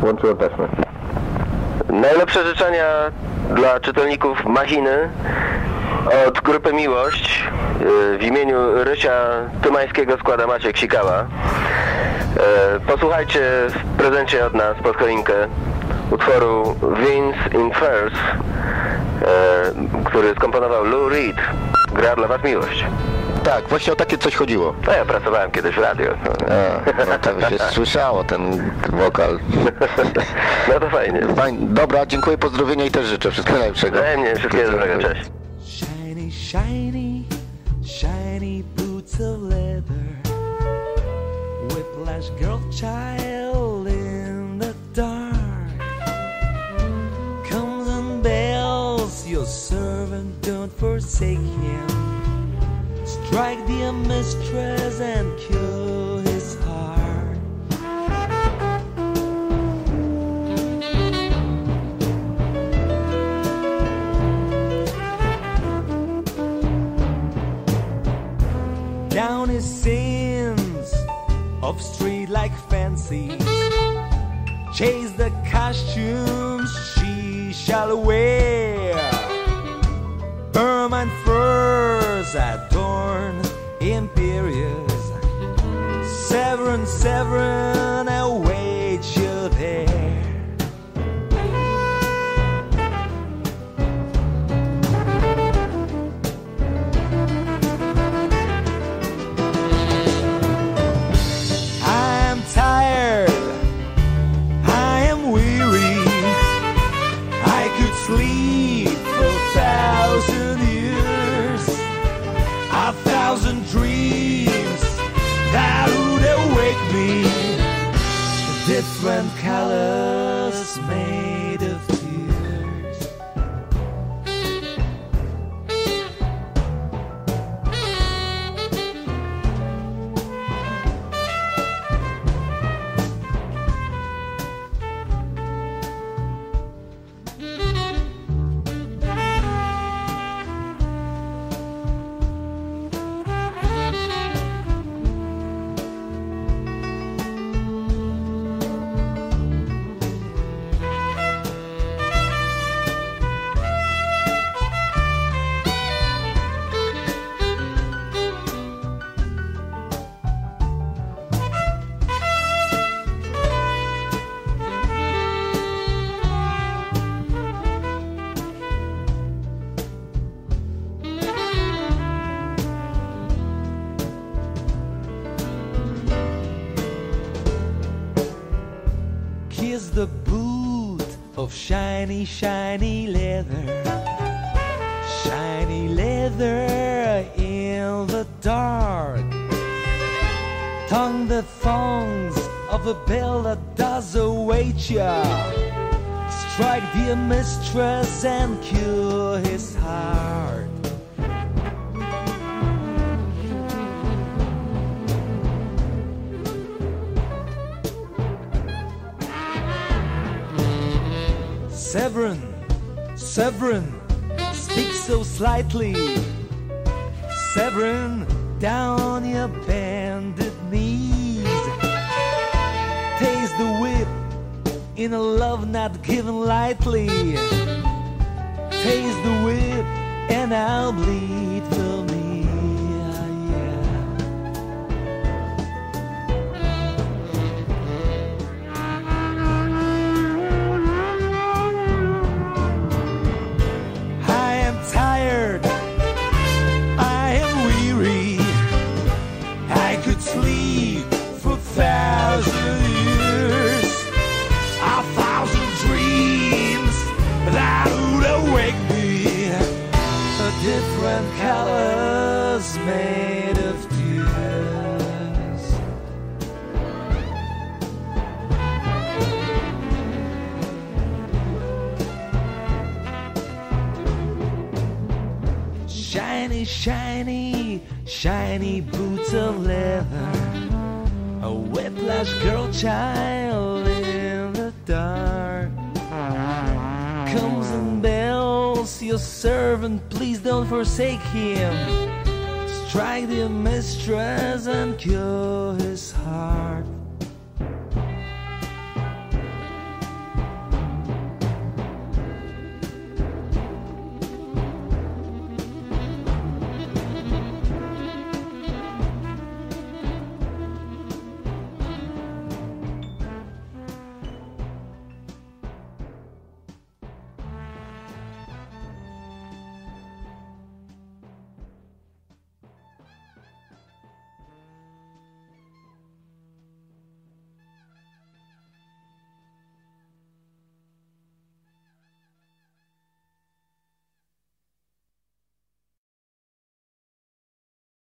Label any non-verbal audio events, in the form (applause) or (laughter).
Włączyłem taśmę. Najlepsze życzenia dla czytelników Machiny od grupy Miłość yy, w imieniu Rysia Tymańskiego składa Maciek Sikała. Yy, Posłuchajcie w prezencie od nas pod choinkę utworu Vince in Furs, yy, który skomponował Lou Reed. Gra dla Was miłość. Tak, właśnie o takie coś chodziło. No ja pracowałem kiedyś w radio. A, no to się słyszało ten wokal. (laughs) No to fajnie. Fajnie. Dobra, dziękuję, pozdrowienia i też życzę wszystkiego najlepszego. Wzajemnie, wszystkiego dobrego, cześć. Shiny, shiny, shiny boots of leather. Whiplash girl child in the dark. Comes and bells, your servant, don't forsake him. Strike the mistress and kill his heart. down his sins of street like fancies. Chase the costumes she shall wear. Ermine furs adorn imperious. Severin, Severin, Different colors made of Kiss the boot of shiny, shiny leather. Shiny leather in the dark. Tongue the thongs of a bell that does await ya. Strike the mistress and cure his heart. Severin, Severin, speak so slightly. Severin, down your bended knees. Taste the whip in a love not given lightly. Taste the whip and I'll bleed for me. Shiny, shiny, shiny boots of leather. A whiplash girl child in the dark. Comes and bells, your servant, please don't forsake him. Strike the mistress and cure his heart.